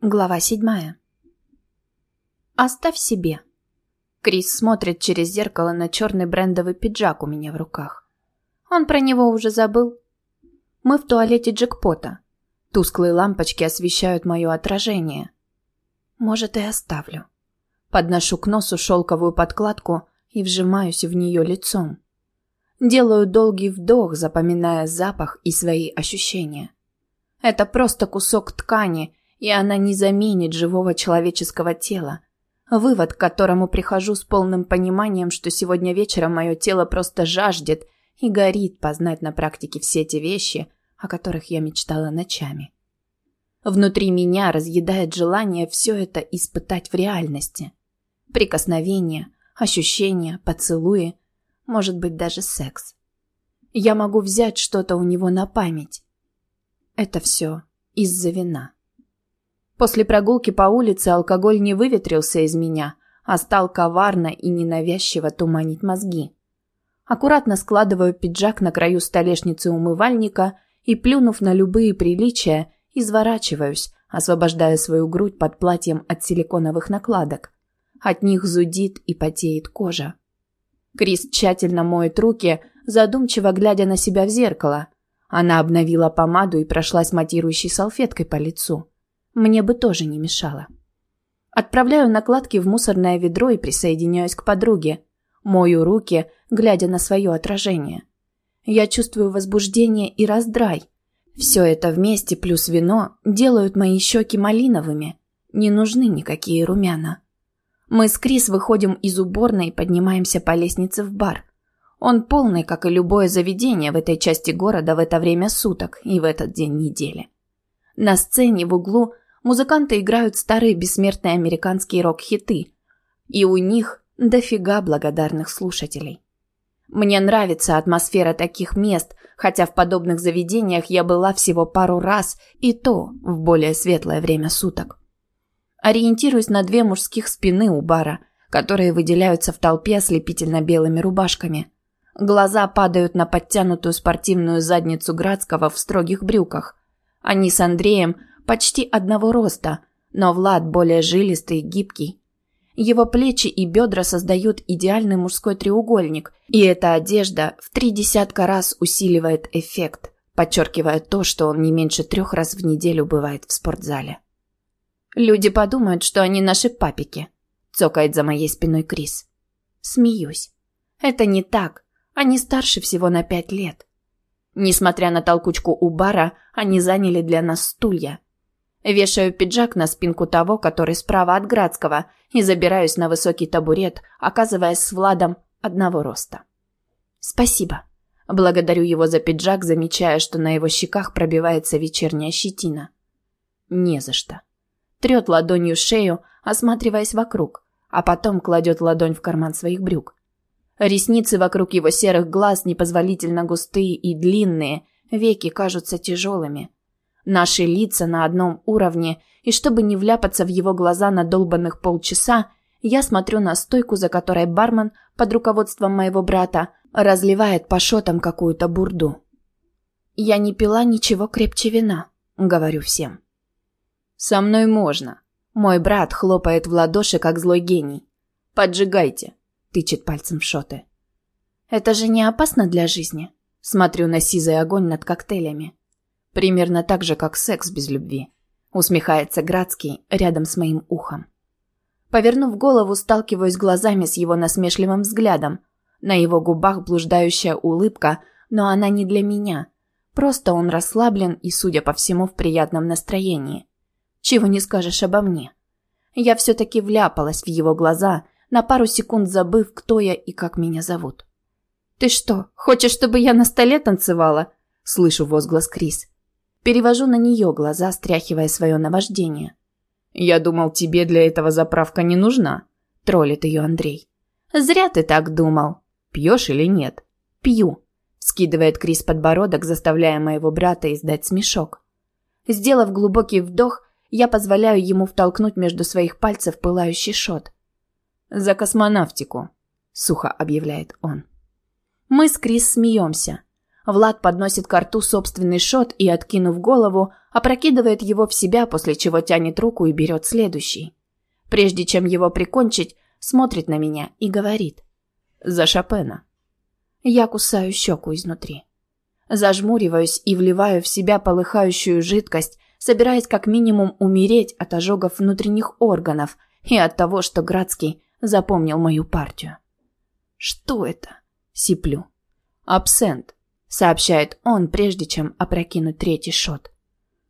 Глава седьмая. Оставь себе. Крис смотрит через зеркало на черный брендовый пиджак у меня в руках. Он про него уже забыл. Мы в туалете джекпота. Тусклые лампочки освещают мое отражение. Может, и оставлю. Подношу к носу шелковую подкладку и вжимаюсь в нее лицом. Делаю долгий вдох, запоминая запах и свои ощущения. Это просто кусок ткани – и она не заменит живого человеческого тела. Вывод, к которому прихожу с полным пониманием, что сегодня вечером мое тело просто жаждет и горит познать на практике все те вещи, о которых я мечтала ночами. Внутри меня разъедает желание все это испытать в реальности. Прикосновения, ощущения, поцелуи, может быть даже секс. Я могу взять что-то у него на память. Это все из-за вина. После прогулки по улице алкоголь не выветрился из меня, а стал коварно и ненавязчиво туманить мозги. Аккуратно складываю пиджак на краю столешницы умывальника и, плюнув на любые приличия, изворачиваюсь, освобождая свою грудь под платьем от силиконовых накладок. От них зудит и потеет кожа. Крис тщательно моет руки, задумчиво глядя на себя в зеркало. Она обновила помаду и прошлась матирующей салфеткой по лицу. Мне бы тоже не мешало. Отправляю накладки в мусорное ведро и присоединяюсь к подруге. Мою руки, глядя на свое отражение. Я чувствую возбуждение и раздрай. Все это вместе плюс вино делают мои щеки малиновыми. Не нужны никакие румяна. Мы с Крис выходим из уборной и поднимаемся по лестнице в бар. Он полный, как и любое заведение в этой части города в это время суток и в этот день недели. На сцене в углу музыканты играют старые бессмертные американские рок-хиты. И у них дофига благодарных слушателей. Мне нравится атмосфера таких мест, хотя в подобных заведениях я была всего пару раз, и то в более светлое время суток. Ориентируюсь на две мужских спины у бара, которые выделяются в толпе ослепительно белыми рубашками. Глаза падают на подтянутую спортивную задницу Градского в строгих брюках. Они с Андреем почти одного роста, но Влад более жилистый и гибкий. Его плечи и бедра создают идеальный мужской треугольник, и эта одежда в три десятка раз усиливает эффект, подчеркивая то, что он не меньше трех раз в неделю бывает в спортзале. «Люди подумают, что они наши папики», – цокает за моей спиной Крис. Смеюсь. «Это не так. Они старше всего на пять лет. Несмотря на толкучку у бара, они заняли для нас стулья. Вешаю пиджак на спинку того, который справа от Градского, и забираюсь на высокий табурет, оказываясь с Владом одного роста. «Спасибо». Благодарю его за пиджак, замечая, что на его щеках пробивается вечерняя щетина. «Не за что». Трет ладонью шею, осматриваясь вокруг, а потом кладет ладонь в карман своих брюк. Ресницы вокруг его серых глаз непозволительно густые и длинные, веки кажутся тяжелыми. Наши лица на одном уровне, и чтобы не вляпаться в его глаза на долбанных полчаса, я смотрю на стойку, за которой бармен под руководством моего брата разливает по шотам какую-то бурду. «Я не пила ничего крепче вина», — говорю всем. «Со мной можно». Мой брат хлопает в ладоши, как злой гений. «Поджигайте тычет пальцем в шоты. Это же не опасно для жизни. Смотрю на сизый огонь над коктейлями. Примерно так же, как секс без любви. Усмехается Градский рядом с моим ухом. Повернув голову, сталкиваюсь глазами с его насмешливым взглядом. На его губах блуждающая улыбка, но она не для меня. Просто он расслаблен и, судя по всему, в приятном настроении. Чего не скажешь обо мне. Я все-таки вляпалась в его глаза – на пару секунд забыв, кто я и как меня зовут. «Ты что, хочешь, чтобы я на столе танцевала?» Слышу возглас Крис. Перевожу на нее глаза, стряхивая свое наваждение. «Я думал, тебе для этого заправка не нужна», – троллит ее Андрей. «Зря ты так думал. Пьешь или нет?» «Пью», – скидывает Крис подбородок, заставляя моего брата издать смешок. Сделав глубокий вдох, я позволяю ему втолкнуть между своих пальцев пылающий шот – «За космонавтику», — сухо объявляет он. Мы с Крис смеемся. Влад подносит к рту собственный шот и, откинув голову, опрокидывает его в себя, после чего тянет руку и берет следующий. Прежде чем его прикончить, смотрит на меня и говорит. «За Шопена». Я кусаю щеку изнутри. Зажмуриваюсь и вливаю в себя полыхающую жидкость, собираясь как минимум умереть от ожогов внутренних органов и от того, что Градский запомнил мою партию. «Что это?» – сиплю. «Абсент», – сообщает он, прежде чем опрокинуть третий шот.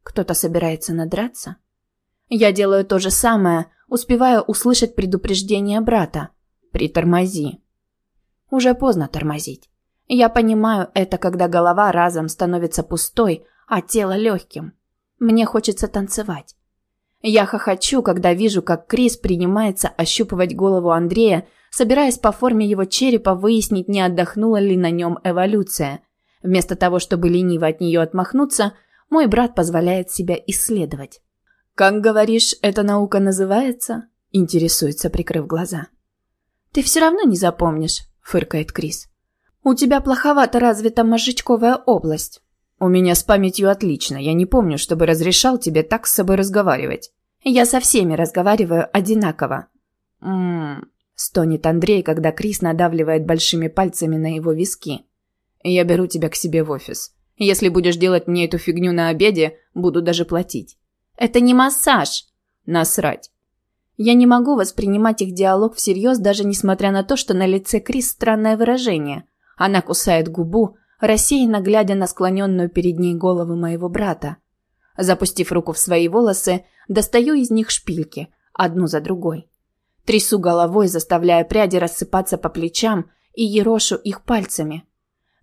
«Кто-то собирается надраться?» Я делаю то же самое, успевая услышать предупреждение брата. «Притормози». Уже поздно тормозить. Я понимаю это, когда голова разом становится пустой, а тело легким. Мне хочется танцевать. Я хохочу, когда вижу, как Крис принимается ощупывать голову Андрея, собираясь по форме его черепа выяснить, не отдохнула ли на нем эволюция. Вместо того, чтобы лениво от нее отмахнуться, мой брат позволяет себя исследовать. «Как, говоришь, эта наука называется?» – интересуется, прикрыв глаза. «Ты все равно не запомнишь», – фыркает Крис. «У тебя плоховато развита мозжечковая область». «У меня с памятью отлично. Я не помню, чтобы разрешал тебе так с собой разговаривать». «Я со всеми разговариваю одинаково». «Ммм...» – стонет Андрей, когда Крис надавливает большими пальцами на его виски. «Я беру тебя к себе в офис. Если будешь делать мне эту фигню на обеде, буду даже платить». Это не массаж. Насрать. Я не могу воспринимать их диалог всерьез, даже несмотря на то, что на лице Крис странное выражение. Она кусает губу, рассеянно глядя на склоненную перед ней голову моего брата. Запустив руку в свои волосы, достаю из них шпильки, одну за другой. Трясу головой, заставляя пряди рассыпаться по плечам и ерошу их пальцами.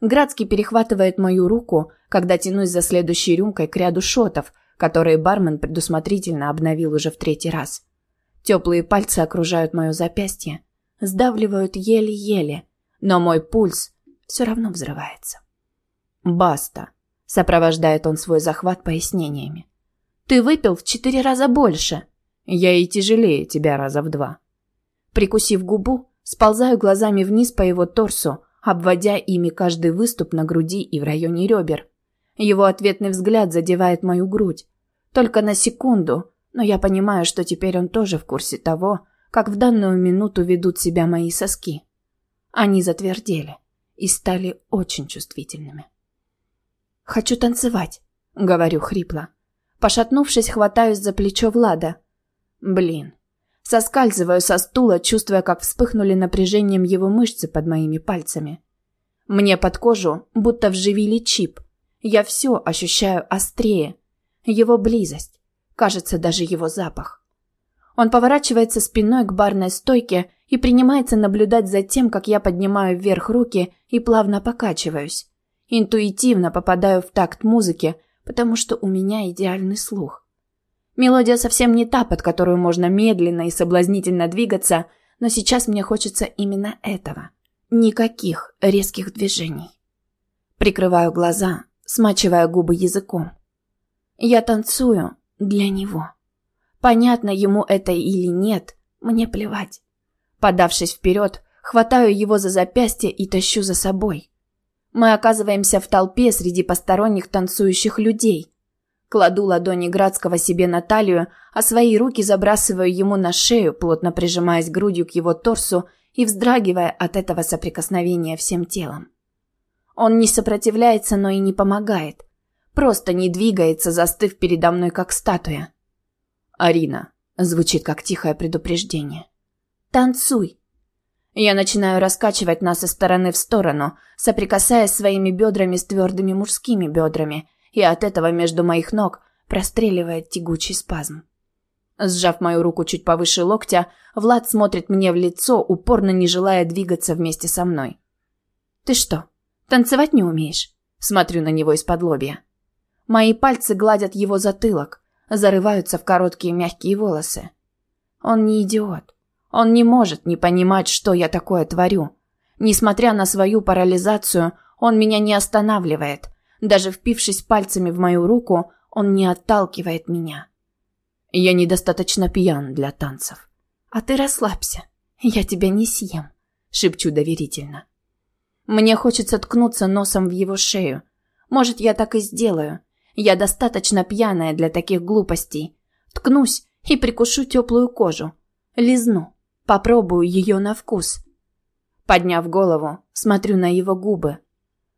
Градский перехватывает мою руку, когда тянусь за следующей рюмкой к ряду шотов – которые бармен предусмотрительно обновил уже в третий раз. Теплые пальцы окружают мое запястье, сдавливают еле-еле, но мой пульс все равно взрывается. «Баста», — сопровождает он свой захват пояснениями. «Ты выпил в четыре раза больше. Я и тяжелее тебя раза в два». Прикусив губу, сползаю глазами вниз по его торсу, обводя ими каждый выступ на груди и в районе ребер. Его ответный взгляд задевает мою грудь. Только на секунду, но я понимаю, что теперь он тоже в курсе того, как в данную минуту ведут себя мои соски. Они затвердели и стали очень чувствительными. «Хочу танцевать», — говорю хрипло. Пошатнувшись, хватаюсь за плечо Влада. Блин. Соскальзываю со стула, чувствуя, как вспыхнули напряжением его мышцы под моими пальцами. Мне под кожу будто вживили чип, я все ощущаю острее. Его близость. Кажется, даже его запах. Он поворачивается спиной к барной стойке и принимается наблюдать за тем, как я поднимаю вверх руки и плавно покачиваюсь. Интуитивно попадаю в такт музыки, потому что у меня идеальный слух. Мелодия совсем не та, под которую можно медленно и соблазнительно двигаться, но сейчас мне хочется именно этого. Никаких резких движений. Прикрываю глаза, смачивая губы языком. Я танцую для него. Понятно ему это или нет, мне плевать. Подавшись вперед, хватаю его за запястье и тащу за собой. Мы оказываемся в толпе среди посторонних танцующих людей. Кладу ладони Градского себе на талию, а свои руки забрасываю ему на шею, плотно прижимаясь грудью к его торсу и вздрагивая от этого соприкосновения всем телом. Он не сопротивляется, но и не помогает. Просто не двигается, застыв передо мной, как статуя. «Арина», — звучит как тихое предупреждение. «Танцуй». Я начинаю раскачивать нас из стороны в сторону, соприкасаясь своими бедрами с твердыми мужскими бедрами, и от этого между моих ног простреливает тягучий спазм. Сжав мою руку чуть повыше локтя, Влад смотрит мне в лицо, упорно не желая двигаться вместе со мной. «Ты что, Танцевать не умеешь?» Смотрю на него из-под лобья. Мои пальцы гладят его затылок, зарываются в короткие мягкие волосы. Он не идиот. Он не может не понимать, что я такое творю. Несмотря на свою парализацию, он меня не останавливает. Даже впившись пальцами в мою руку, он не отталкивает меня. Я недостаточно пьян для танцев. А ты расслабься. Я тебя не съем, шепчу доверительно. Мне хочется ткнуться носом в его шею. Может, я так и сделаю. Я достаточно пьяная для таких глупостей. Ткнусь и прикушу теплую кожу. Лизну. Попробую ее на вкус. Подняв голову, смотрю на его губы.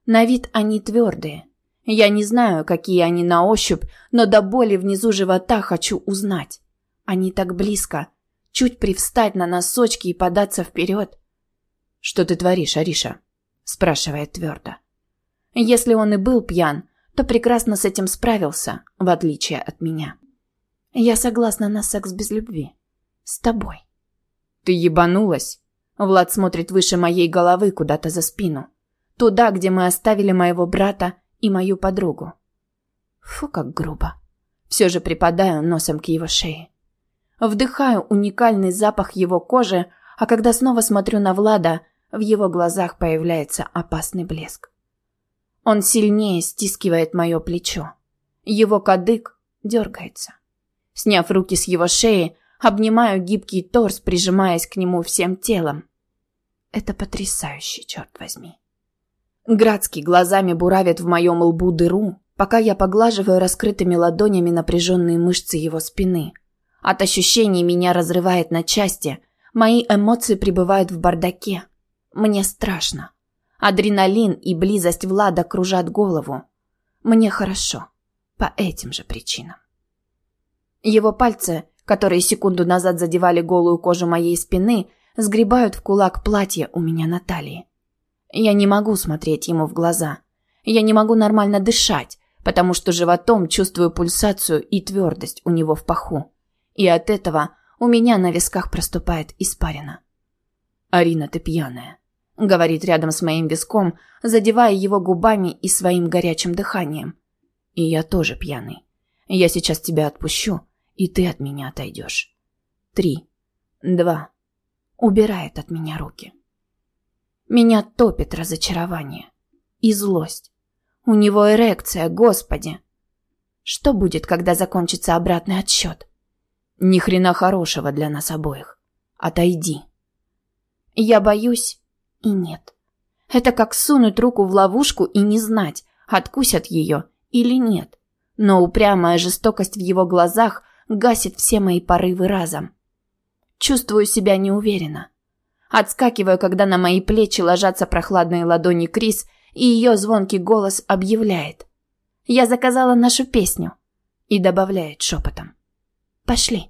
На вид они твердые. Я не знаю, какие они на ощупь, но до боли внизу живота хочу узнать. Они так близко. Чуть привстать на носочки и податься вперед. «Что ты творишь, Ариша?» – спрашивает твердо. Если он и был пьян, то прекрасно с этим справился, в отличие от меня. Я согласна на секс без любви. С тобой. Ты ебанулась? Влад смотрит выше моей головы куда-то за спину. Туда, где мы оставили моего брата и мою подругу. Фу, как грубо. Все же припадаю носом к его шее. Вдыхаю уникальный запах его кожи, а когда снова смотрю на Влада, в его глазах появляется опасный блеск. Он сильнее стискивает мое плечо. Его кадык дергается. Сняв руки с его шеи, обнимаю гибкий торс, прижимаясь к нему всем телом. Это потрясающе, черт возьми. Градский глазами буравит в моем лбу дыру, пока я поглаживаю раскрытыми ладонями напряженные мышцы его спины. От ощущений меня разрывает на части, мои эмоции пребывают в бардаке. Мне страшно. Адреналин и близость Влада кружат голову. Мне хорошо. По этим же причинам. Его пальцы, которые секунду назад задевали голую кожу моей спины, сгребают в кулак платье у меня на талии. Я не могу смотреть ему в глаза. Я не могу нормально дышать, потому что животом чувствую пульсацию и твердость у него в паху. И от этого у меня на висках проступает испарина. «Арина, ты пьяная», — говорит рядом с моим виском, задевая его губами и своим горячим дыханием. «И я тоже пьяный. Я сейчас тебя отпущу, и ты от меня отойдешь. Три, два». Убирает от меня руки. Меня топит разочарование и злость. У него эрекция, господи. Что будет, когда закончится обратный отсчет? Ни хрена хорошего для нас обоих. Отойди. Я боюсь и нет. Это как сунуть руку в ловушку и не знать, откусят ее или нет. Но упрямая жестокость в его глазах гасит все мои порывы разом. Чувствую себя неуверенно. Отскакиваю, когда на мои плечи ложатся прохладные ладони Крис, и ее звонкий голос объявляет. «Я заказала нашу песню» и добавляет шепотом. «Пошли».